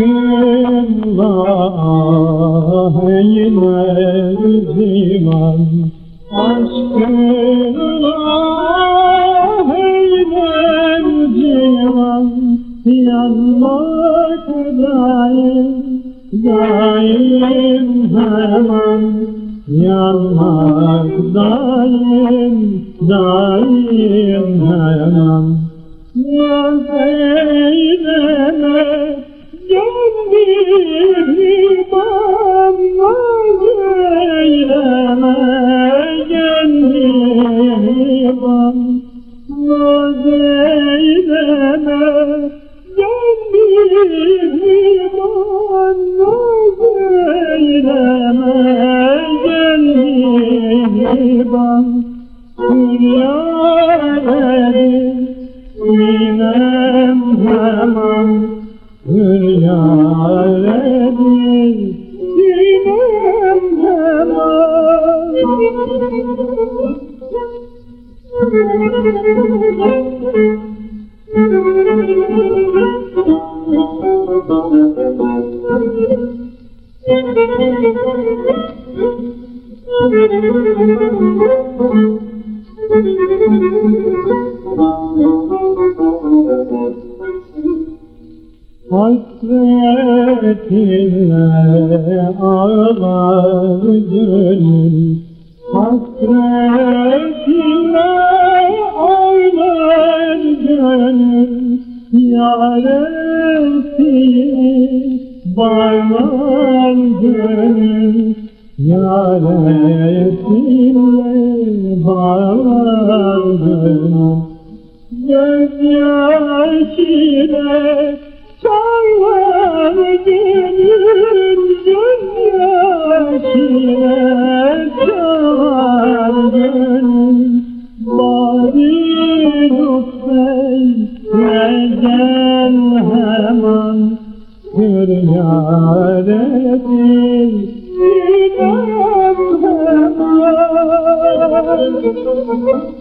Aşkınla eyler civan Aşkınla eyler civan Yanmak daim, hemen Yanmak daim, daim hemen Yaz eyleme dünyadayı Sinem zaman Hülyaledir Sinem zaman Thank you. Hasretinle ağlar gönül Hasretinle ağlar gönül Yaresini bağlar gönül Yaresini bağlar gönül Gözyaşıyla çağlar gönül Gözyaşıyla çağlar gönül Bari lütfen gel hemen Hür yaretin hemen